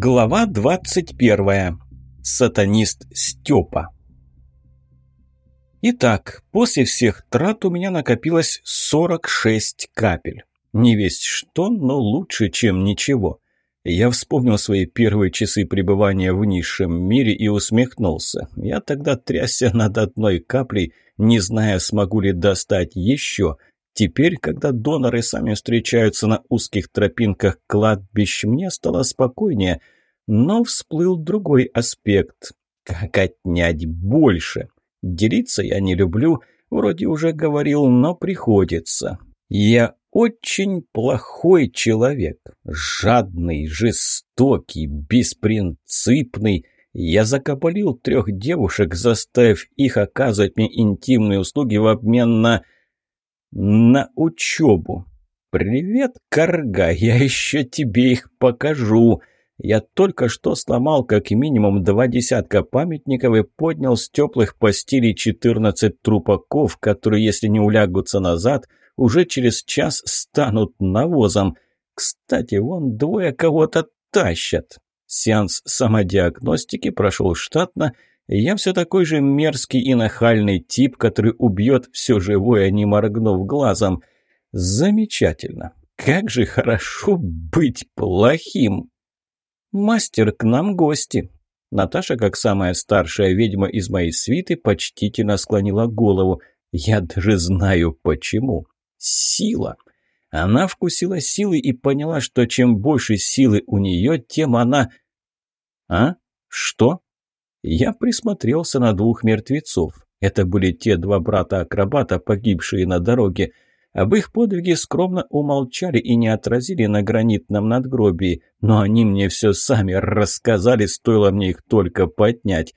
Глава 21. Сатанист Степа. Итак, после всех трат у меня накопилось 46 капель. Не весть что, но лучше, чем ничего. Я вспомнил свои первые часы пребывания в низшем мире и усмехнулся. Я тогда трясся над одной каплей, не зная, смогу ли достать еще – Теперь, когда доноры сами встречаются на узких тропинках кладбищ, мне стало спокойнее, но всплыл другой аспект. Как отнять больше? Делиться я не люблю, вроде уже говорил, но приходится. Я очень плохой человек, жадный, жестокий, беспринципный. Я закабалил трех девушек, заставив их оказывать мне интимные услуги в обмен на на учебу. «Привет, Карга, я еще тебе их покажу!» Я только что сломал как минимум два десятка памятников и поднял с теплых постелей 14 трупаков, которые, если не улягутся назад, уже через час станут навозом. Кстати, вон двое кого-то тащат. Сеанс самодиагностики прошел штатно, я все такой же мерзкий и нахальный тип, который убьет все живое, не моргнув глазом. Замечательно. Как же хорошо быть плохим. Мастер, к нам гости. Наташа, как самая старшая ведьма из моей свиты, почтительно склонила голову. Я даже знаю почему. Сила. Она вкусила силы и поняла, что чем больше силы у нее, тем она... А? Что? Я присмотрелся на двух мертвецов. Это были те два брата-акробата, погибшие на дороге. Об их подвиге скромно умолчали и не отразили на гранитном надгробии, но они мне все сами рассказали, стоило мне их только поднять.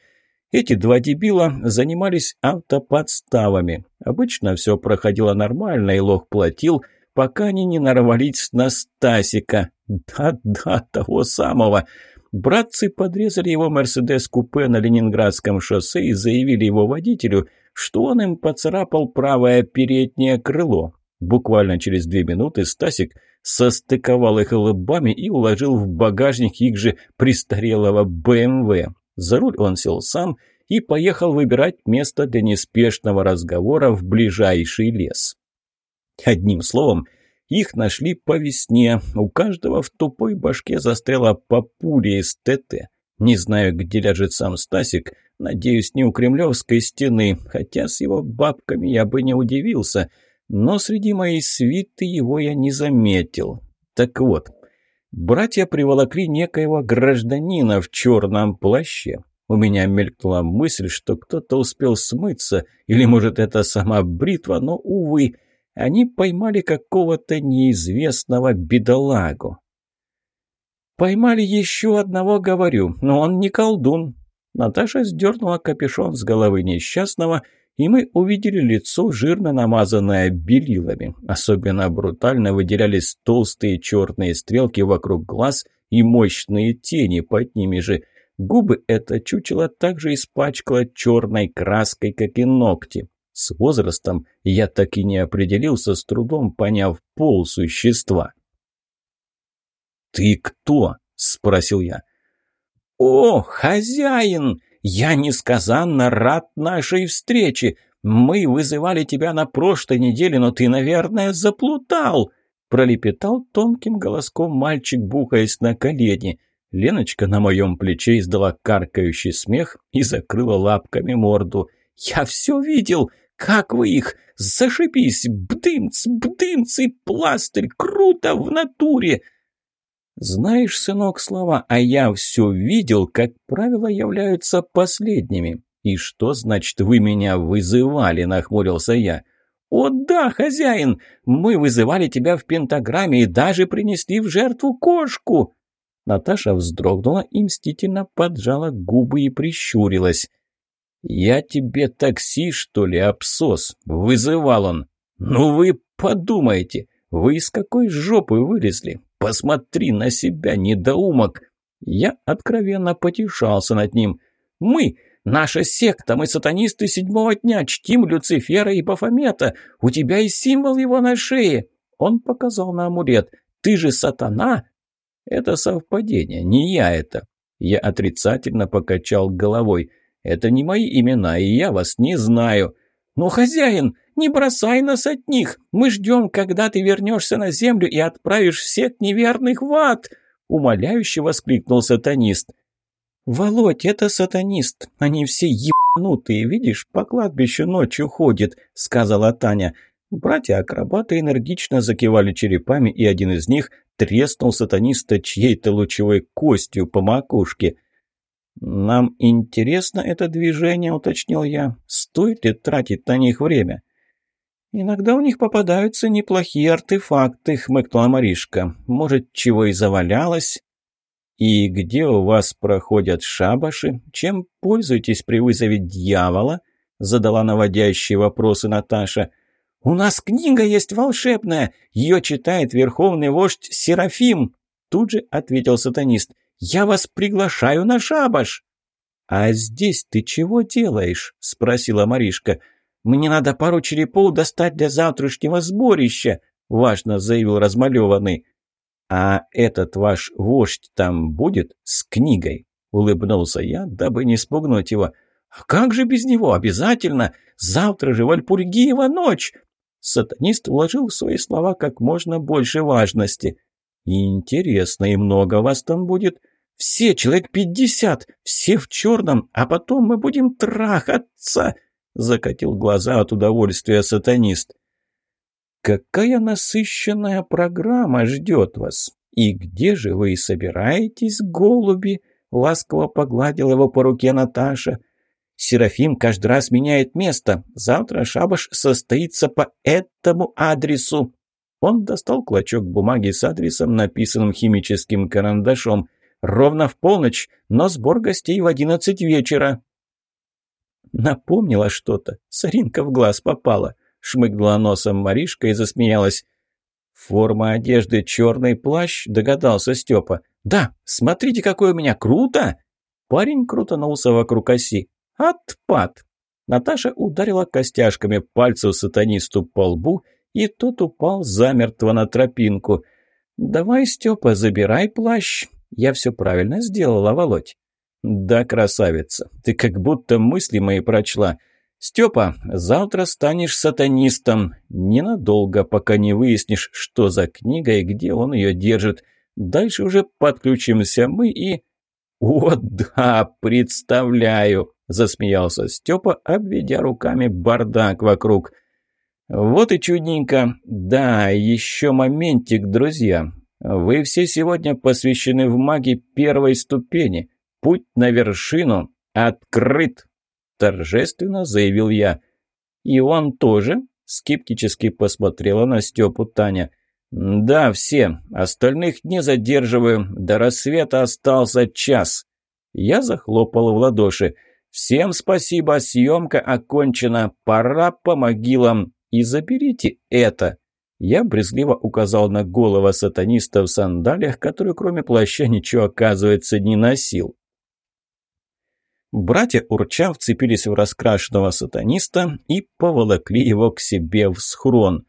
Эти два дебила занимались автоподставами. Обычно все проходило нормально, и лох платил, пока они не нарвались на Стасика. Да-да, того самого – Братцы подрезали его «Мерседес-купе» на Ленинградском шоссе и заявили его водителю, что он им поцарапал правое переднее крыло. Буквально через две минуты Стасик состыковал их лбами и уложил в багажник их же престарелого БМВ. За руль он сел сам и поехал выбирать место для неспешного разговора в ближайший лес. Одним словом, их нашли по весне. У каждого в тупой башке застряла по пуле из ТТ. Не знаю, где ляжет сам Стасик. Надеюсь, не у Кремлевской стены. Хотя с его бабками я бы не удивился. Но среди моей свиты его я не заметил. Так вот, братья приволокли некоего гражданина в черном плаще. У меня мелькнула мысль, что кто-то успел смыться, или, может, это сама бритва, но, увы, они поймали какого-то неизвестного бедолагу. «Поймали еще одного, говорю, но он не колдун». Наташа сдернула капюшон с головы несчастного, и мы увидели лицо, жирно намазанное белилами. Особенно брутально выделялись толстые черные стрелки вокруг глаз и мощные тени под ними же. Губы это чучело также испачкало черной краской, как и ногти. С возрастом я так и не определился, с трудом поняв пол существа. «Ты кто?» – спросил я. «О, хозяин! Я несказанно рад нашей встрече. Мы вызывали тебя на прошлой неделе, но ты, наверное, заплутал!» Пролепетал тонким голоском мальчик, бухаясь на колени. Леночка на моем плече издала каркающий смех и закрыла лапками морду. «Я все видел! Как вы их? Зашибись! Бдымц, бдымц и пластырь! Круто в натуре!» Знаешь, сынок, слова «а я все видел», как правило, являются последними. «И что значит вы меня вызывали?» – нахмурился я. «О да, хозяин! Мы вызывали тебя в пентаграмме и даже принесли в жертву кошку!» Наташа вздрогнула и мстительно поджала губы и прищурилась. «Я тебе такси, что ли, обсос?» – вызывал он. «Ну вы подумайте, вы из какой жопы вылезли? Посмотри на себя, недоумок!» Я откровенно потешался над ним. «Мы, наша секта, мы сатанисты седьмого дня, чтим Люцифера и Бафомета. У тебя и символ его на шее!» Он показал на амулет. «Ты же сатана!» Это совпадение, не я это. Я отрицательно покачал головой. Это не мои имена, и я вас не знаю. Но, хозяин, не бросай нас от них. Мы ждем, когда ты вернешься на землю и отправишь всех неверных в ад!» Умоляюще воскликнул сатанист. «Володь, это сатанист. Они все ебанутые, видишь, по кладбищу ночью ходит», — сказала Таня. Братья-акробаты энергично закивали черепами, и один из них треснул сатаниста чьей-то лучевой костью по макушке. «Нам интересно это движение», — уточнил я. «Стоит ли тратить на них время?» «Иногда у них попадаются неплохие артефакты», — хмыкнула Маришка. «Может, чего и завалялось?» «И где у вас проходят шабаши? Чем пользуетесь при вызове дьявола?» — задала наводящие вопросы Наташа. «У нас книга есть волшебная. Ее читает верховный вождь Серафим», — тут же ответил сатанист. «Я вас приглашаю на шабаш». «А здесь ты чего делаешь?» — спросила Маришка. «Мне надо пару черепов достать для завтрашнего сборища», — важно заявил размалеванный. «А этот ваш вождь там будет с книгой?» — улыбнулся я, дабы не спугнуть его. «А как же без него? Обязательно! Завтра же Вальпургиева ночь!» Сатанист вложил в свои слова как можно больше важности. «Интересно, и много вас там будет?» «Все, человек пятьдесят, все в черном, а потом мы будем трахаться!» Закатил глаза от удовольствия сатанист. «Какая насыщенная программа ждет вас! И где же вы собираетесь, голуби?» Ласково погладил его по руке Наташа. Серафим каждый раз меняет место. Завтра шабаш состоится по этому адресу». Он достал клочок бумаги с адресом, написанным химическим карандашом. «Ровно в полночь, но сбор гостей в одиннадцать вечера». Напомнила что-то. Саринка в глаз попала. Шмыгнула носом Маришка и засмеялась. «Форма одежды черный плащ», — догадался Степа. «Да, смотрите, какой у меня круто!» Парень крутанулся вокруг оси. «Отпад!» Наташа ударила костяшками пальцев сатанисту по лбу, и тот упал замертво на тропинку. «Давай, Степа, забирай плащ. Я все правильно сделала, Володь». «Да, красавица, ты как будто мысли мои прочла. Степа, завтра станешь сатанистом. Ненадолго, пока не выяснишь, что за книга и где он ее держит. Дальше уже подключимся мы и...» «О, да, представляю!» засмеялся Степа, обведя руками бардак вокруг. «Вот и чудненько. Да, еще моментик, друзья. Вы все сегодня посвящены в маги первой ступени. Путь на вершину открыт!» Торжественно заявил я. «И он тоже?» Скептически посмотрела на Степу Таня. «Да, все. Остальных не задерживаю. До рассвета остался час». Я захлопал в ладоши. «Всем спасибо, съемка окончена, пора по могилам, и заберите это!» Я брезгливо указал на голого сатаниста в сандалиях, который кроме плаща ничего, оказывается, не носил. Братья урча вцепились в раскрашенного сатаниста и поволокли его к себе в схрон.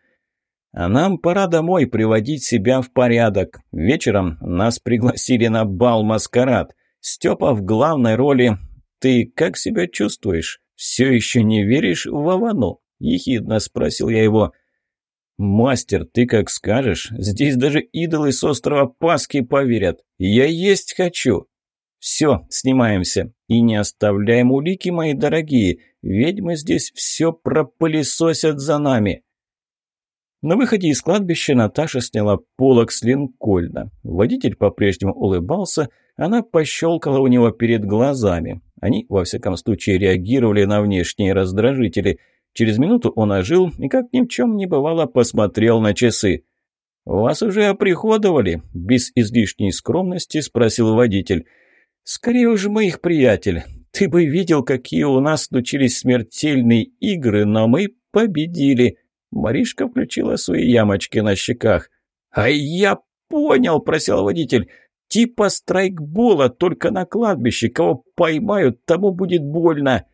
«А нам пора домой приводить себя в порядок. Вечером нас пригласили на бал-маскарад. Степа в главной роли, «Ты как себя чувствуешь? Все еще не веришь в Вовану?» – ехидно спросил я его. «Мастер, ты как скажешь. Здесь даже идолы с острова Пасхи поверят. Я есть хочу». «Все, снимаемся. И не оставляем улики, мои дорогие. Ведьмы здесь все пропылесосят за нами». На выходе из кладбища Наташа сняла полок с линкольна. Водитель по-прежнему улыбался, она пощелкала у него перед глазами. Они, во всяком случае, реагировали на внешние раздражители. Через минуту он ожил и, как ни в чем не бывало, посмотрел на часы. «Вас уже оприходовали?» – без излишней скромности спросил водитель. «Скорее уж мы их приятель. Ты бы видел, какие у нас случились смертельные игры, но мы победили». Маришка включила свои ямочки на щеках. «А я понял!» – просил водитель. Типа страйкбола, только на кладбище. Кого поймают, тому будет больно.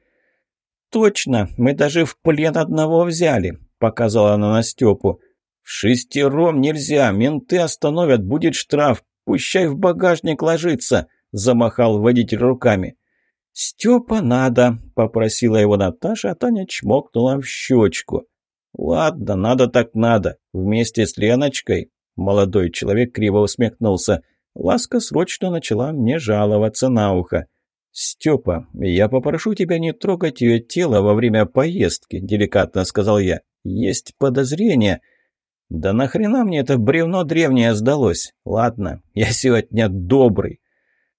Точно, мы даже в плен одного взяли, показала она на Степу. В шестером нельзя, менты остановят, будет штраф. Пущай в багажник ложится!» – замахал водитель руками. «Степа надо!» – попросила его Наташа, а Таня чмокнула в щечку. «Ладно, надо так надо. Вместе с Леночкой». Молодой человек криво усмехнулся. Ласка срочно начала мне жаловаться на ухо. «Степа, я попрошу тебя не трогать ее тело во время поездки», – деликатно сказал я. «Есть подозрение». «Да нахрена мне это бревно древнее сдалось? Ладно, я сегодня добрый».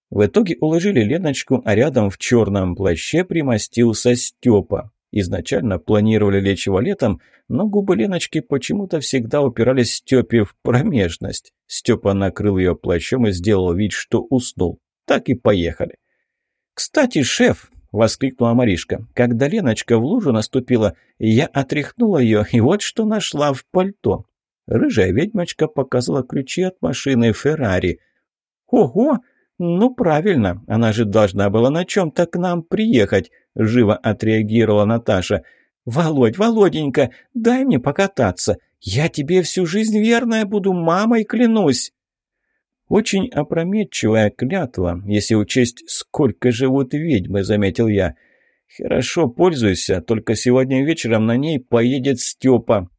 В итоге уложили Леночку, а рядом в черном плаще примостился Степа. Изначально планировали лечь его летом, но губы Леночки почему-то всегда упирались Степе в промежность. Степа накрыл ее плащом и сделал вид, что уснул. Так и поехали. «Кстати, шеф!» — воскликнула Маришка. «Когда Леночка в лужу наступила, я отряхнула ее, и вот что нашла в пальто». Рыжая ведьмочка показала ключи от машины «Феррари». «Ого! Ну, правильно, она же должна была на чем-то к нам приехать», — живо отреагировала Наташа. «Володь, Володенька, дай мне покататься. Я тебе всю жизнь верная буду, мамой клянусь». «Очень опрометчивая клятва, если учесть, сколько живут ведьмы», — заметил я. «Хорошо, пользуйся, только сегодня вечером на ней поедет Степа».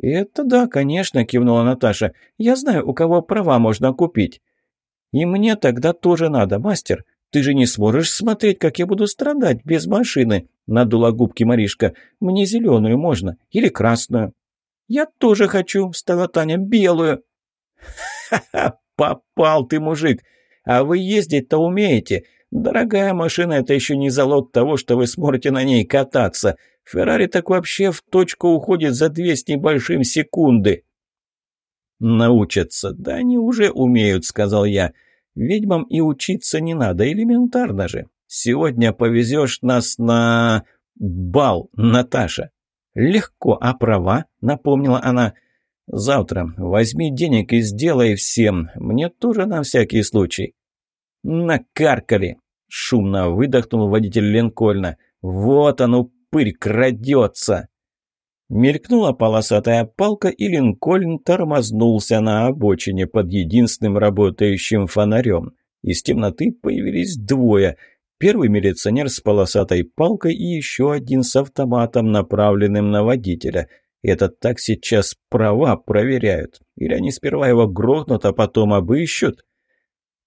«Это да, конечно», — кивнула Наташа. «Я знаю, у кого права можно купить». «И мне тогда тоже надо, мастер. Ты же не сможешь смотреть, как я буду страдать без машины», — надула губки Маришка. «Мне зеленую можно. Или красную». «Я тоже хочу», — встала Таня, — «белую». «Ха-ха, попал ты, мужик! А вы ездить-то умеете? Дорогая машина — это еще не залог того, что вы сможете на ней кататься. Феррари так вообще в точку уходит за две с небольшим секунды». «Научатся. Да они уже умеют», — сказал я. «Ведьмам и учиться не надо, элементарно же. Сегодня повезешь нас на... бал, Наташа». «Легко, а права?» — напомнила она. «Завтра возьми денег и сделай всем. Мне тоже на всякий случай». «Накаркали!» — шумно выдохнул водитель Линкольна. «Вот он, упырь, крадется!» Мелькнула полосатая палка, и Линкольн тормознулся на обочине под единственным работающим фонарем. Из темноты появились двое. Первый милиционер с полосатой палкой и еще один с автоматом, направленным на водителя. Этот так сейчас права проверяют. Или они сперва его грохнут, а потом обыщут?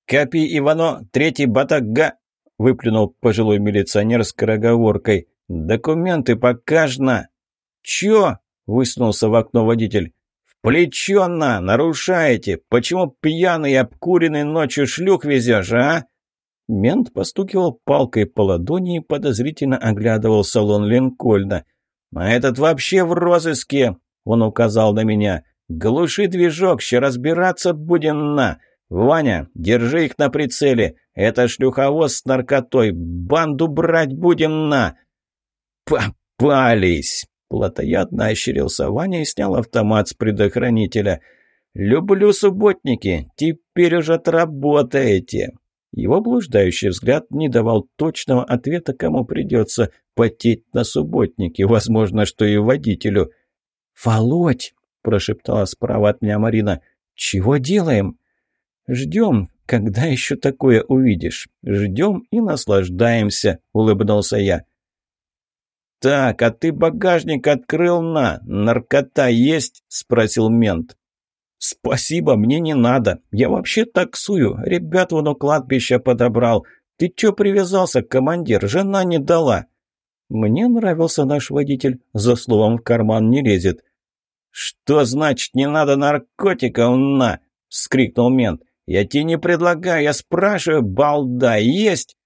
«Капи Ивано, третий батага!» — выплюнул пожилой милиционер с короговоркой. «Документы покажно!» «Чё?» – высунулся в окно водитель. «В! Нарушаете! Почему пьяный обкуренный ночью шлюх везешь, а?» Мент постукивал палкой по ладони и подозрительно оглядывал салон Линкольна. «А этот вообще в розыске!» – он указал на меня. «Глуши движок, ще разбираться будем на! Ваня, держи их на прицеле! Это шлюховоз с наркотой! Банду брать будем на!» «Попались!» Платоядно ощерился Ваня и снял автомат с предохранителя. «Люблю субботники, теперь уже отработаете!» Его блуждающий взгляд не давал точного ответа, кому придется потеть на субботнике, возможно, что и водителю. «Володь!» – прошептала справа от меня Марина. «Чего делаем?» «Ждем, когда еще такое увидишь. Ждем и наслаждаемся», – улыбнулся я. «Так, а ты багажник открыл на? Наркота есть?» – спросил мент. «Спасибо, мне не надо. Я вообще таксую. Ребят вон у кладбища подобрал. Ты чё привязался, командир? Жена не дала». Мне нравился наш водитель. За словом в карман не лезет. «Что значит не надо наркотиков на?» – вскрикнул мент. «Я тебе не предлагаю, я спрашиваю, балда есть?»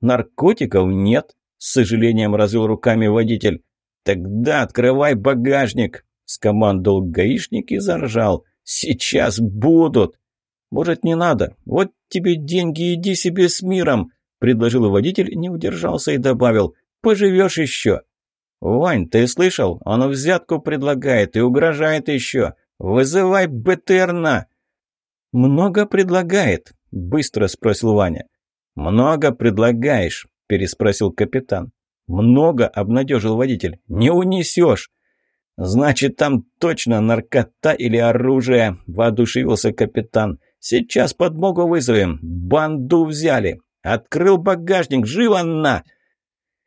«Наркотиков нет», с сожалением развел руками водитель. «Тогда открывай багажник!» – скомандовал гаишник и заржал. «Сейчас будут!» «Может, не надо? Вот тебе деньги, иди себе с миром!» – предложил водитель, не удержался и добавил. «Поживешь еще!» «Вань, ты слышал? Он взятку предлагает и угрожает еще! Вызывай БТР «Много предлагает?» – быстро спросил Ваня. «Много предлагаешь переспросил капитан. «Много», — обнадежил водитель. «Не унесешь». «Значит, там точно наркота или оружие», — воодушевился капитан. Сейчас подмогу вызовем. Банду взяли. Открыл багажник. Живо на!»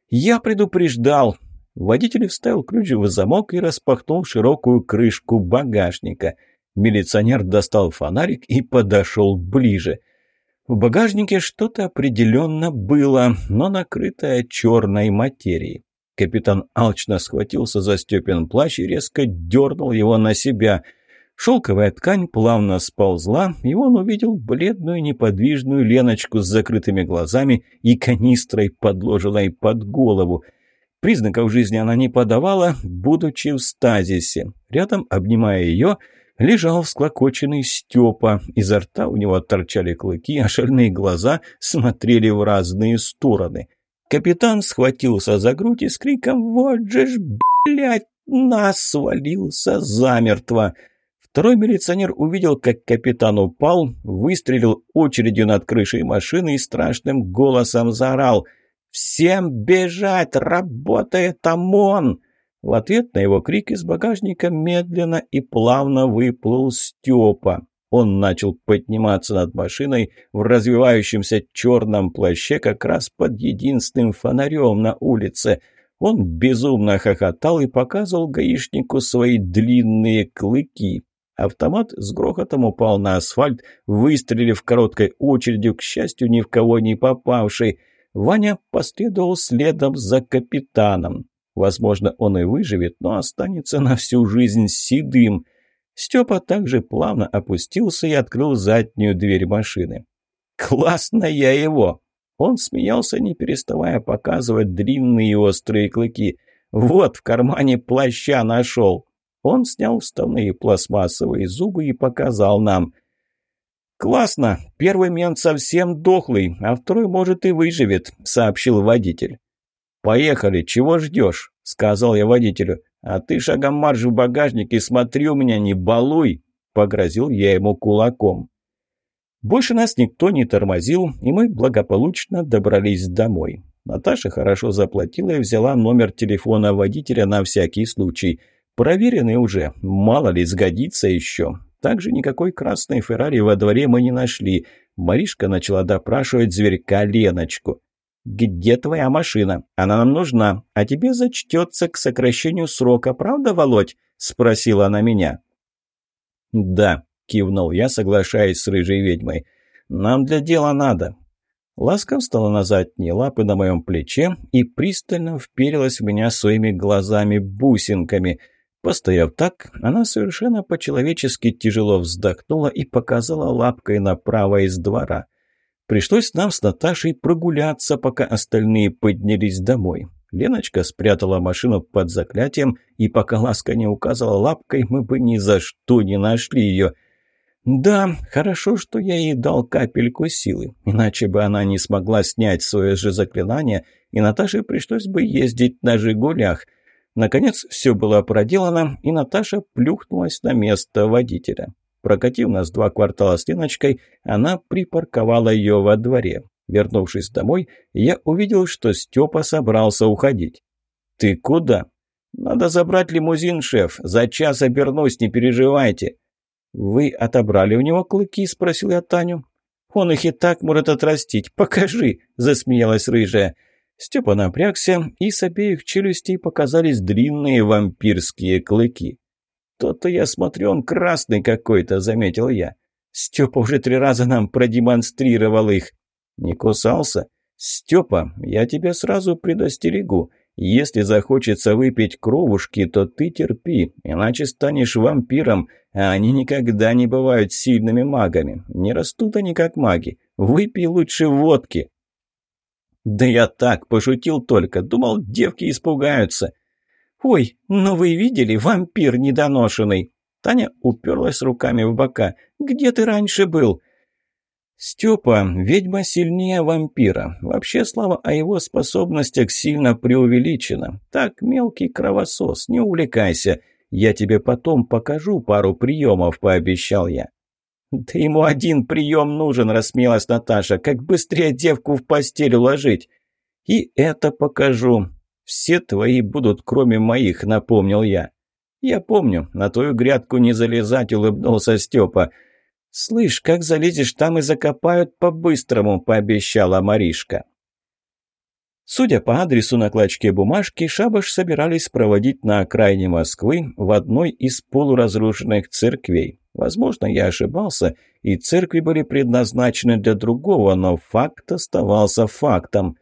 Я предупреждал. Водитель вставил ключ в замок и распахнул широкую крышку багажника. Милиционер достал фонарик и подошел ближе. В багажнике что-то определенно было, но накрытое черной материей. Капитан алчно схватился за Степин плащ и резко дернул его на себя. Шелковая ткань плавно сползла, и он увидел бледную неподвижную Леночку с закрытыми глазами и канистрой, подложенной под голову. Признаков жизни она не подавала, будучи в стазисе. Рядом, обнимая ее, лежал всклокоченный Степа. Изо рта у него торчали клыки, а шальные глаза смотрели в разные стороны. Капитан схватился за грудь и с криком «Вот же ж, блядь, нас свалился замертво!» Второй милиционер увидел, как капитан упал, выстрелил очередью над крышей машины и страшным голосом заорал «Всем бежать! Работает ОМОН!» В ответ на его крик из багажника медленно и плавно выплыл Степа. Он начал подниматься над машиной в развивающемся черном плаще как раз под единственным фонарем на улице. Он безумно хохотал и показывал гаишнику свои длинные клыки. Автомат с грохотом упал на асфальт, выстрелив короткой очередью, к счастью, ни в кого не попавшей. Ваня последовал следом за капитаном. Возможно, он и выживет, но останется на всю жизнь седым – Степа также плавно опустился и открыл заднюю дверь машины. «Классно я его!» Он смеялся, не переставая показывать длинные острые клыки. «Вот, в кармане плаща нашел!» Он снял вставные пластмассовые зубы и показал нам. «Классно! Первый мент совсем дохлый, а второй, может, и выживет», — сообщил водитель. «Поехали, чего ждешь?» — сказал я водителю. «А ты шагом марш в багажник и смотри у меня, не балуй!» — погрозил я ему кулаком. Больше нас никто не тормозил, и мы благополучно добрались домой. Наташа хорошо заплатила и взяла номер телефона водителя на всякий случай. Проверенный уже, мало ли, сгодится еще. Также никакой красной Феррари во дворе мы не нашли. Маришка начала допрашивать зверька Леночку. «Где твоя машина? Она нам нужна, а тебе зачтется к сокращению срока, правда, Володь?» – спросила она меня. «Да», – кивнул я, соглашаясь с рыжей ведьмой. «Нам для дела надо». Ласка встала на задние лапы на моем плече и пристально вперилась в меня своими глазами-бусинками. Постояв так, она совершенно по-человечески тяжело вздохнула и показала лапкой направо из двора. Пришлось нам с Наташей прогуляться, пока остальные поднялись домой. Леночка спрятала машину под заклятием, и пока Ласка не указала лапкой, мы бы ни за что не нашли ее. Да, хорошо, что я ей дал капельку силы, иначе бы она не смогла снять свое же заклинание, и Наташе пришлось бы ездить на «Жигулях». Наконец все было проделано, и Наташа плюхнулась на место водителя. Прокатив нас два квартала с Леночкой, она припарковала ее во дворе. Вернувшись домой, я увидел, что Степа собрался уходить. «Ты куда?» «Надо забрать лимузин, шеф. За час обернусь, не переживайте». «Вы отобрали у него клыки?» – спросил я Таню. «Он их и так может отрастить. Покажи!» – засмеялась рыжая. Степа напрягся, и с обеих челюстей показались длинные вампирские клыки. «То-то я смотрю, он красный какой-то», — заметил я. «Степа уже три раза нам продемонстрировал их». «Не кусался?» «Степа, я тебя сразу предостерегу. Если захочется выпить кровушки, то ты терпи, иначе станешь вампиром, а они никогда не бывают сильными магами. Не растут они как маги. Выпей лучше водки». «Да я так, пошутил только. Думал, девки испугаются». «Ой, ну вы видели, вампир недоношенный!» Таня уперлась руками в бока. «Где ты раньше был?» «Степа, ведьма сильнее вампира. Вообще, слава о его способностях сильно преувеличена. Так, мелкий кровосос, не увлекайся. Я тебе потом покажу пару приемов», — пообещал я. «Да ему один прием нужен», — рассмеялась Наташа. «Как быстрее девку в постель уложить». «И это покажу. «Все твои будут, кроме моих», — напомнил я. «Я помню, на твою грядку не залезать», — улыбнулся Степа. «Слышь, как залезешь, там и закопают по-быстрому», – пообещала Маришка. Судя по адресу на клочке бумажки, шабаш собирались проводить на окраине Москвы в одной из полуразрушенных церквей. Возможно, я ошибался, и церкви были предназначены для другого, но факт оставался фактом.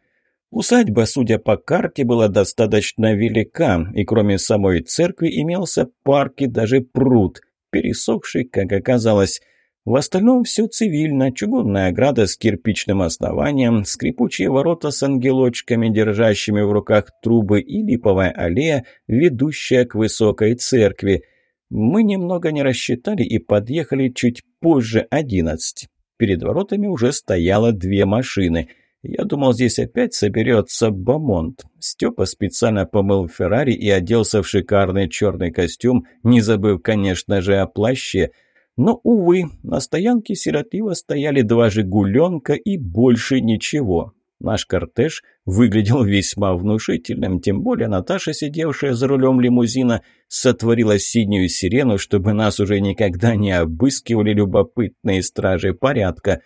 Усадьба, судя по карте, была достаточно велика, и кроме самой церкви имелся парк и даже пруд, пересохший, как оказалось, в остальном все цивильно. Чугунная ограда с кирпичным основанием, скрипучие ворота с ангелочками, держащими в руках трубы, и липовая аллея, ведущая к высокой церкви. Мы немного не рассчитали и подъехали чуть позже одиннадцать. Перед воротами уже стояло две машины. Я думал, здесь опять соберется Бамонт. Степа специально помыл Феррари и оделся в шикарный черный костюм, не забыв, конечно же, о плаще – но, увы, на стоянке сиротливо стояли два «Жигуленка» и больше ничего. Наш кортеж выглядел весьма внушительным, тем более Наташа, сидевшая за рулем лимузина, сотворила синюю сирену, чтобы нас уже никогда не обыскивали любопытные стражи порядка.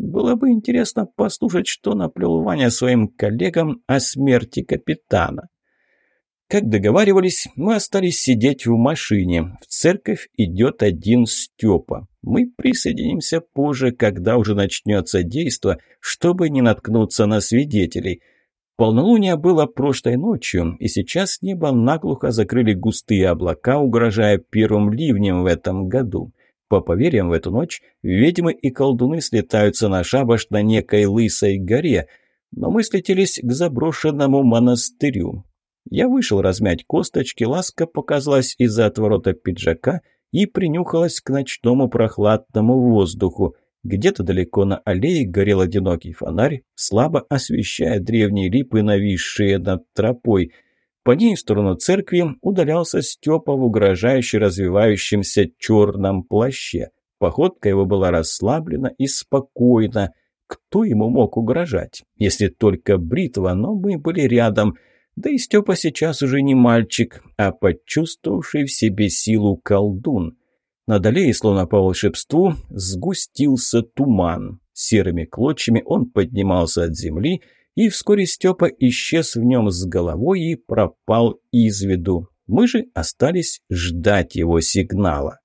Было бы интересно послушать, что наплел Ваня своим коллегам о смерти капитана. Как договаривались, мы остались сидеть в машине. В церковь идет один Степа. Мы присоединимся позже, когда уже начнется действо, чтобы не наткнуться на свидетелей. Полнолуние было прошлой ночью, и сейчас небо наглухо закрыли густые облака, угрожая первым ливнем в этом году. По поверьям, в эту ночь ведьмы и колдуны слетаются на шабаш на некой лысой горе, но мы слетелись к заброшенному монастырю. Я вышел размять косточки, ласка показалась из-за отворота пиджака и принюхалась к ночному прохладному воздуху. Где-то далеко на аллее горел одинокий фонарь, слабо освещая древние липы, нависшие над тропой. По ней в сторону церкви удалялся Степа в угрожающе развивающемся черном плаще. Походка его была расслаблена и спокойна. Кто ему мог угрожать? Если только бритва, но мы были рядом – да и Степа сейчас уже не мальчик, а почувствовавший в себе силу колдун. Над аллеей, словно по волшебству, сгустился туман. Серыми клочьями он поднимался от земли, и вскоре Степа исчез в нем с головой и пропал из виду. Мы же остались ждать его сигнала.